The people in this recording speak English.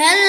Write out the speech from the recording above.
Hello.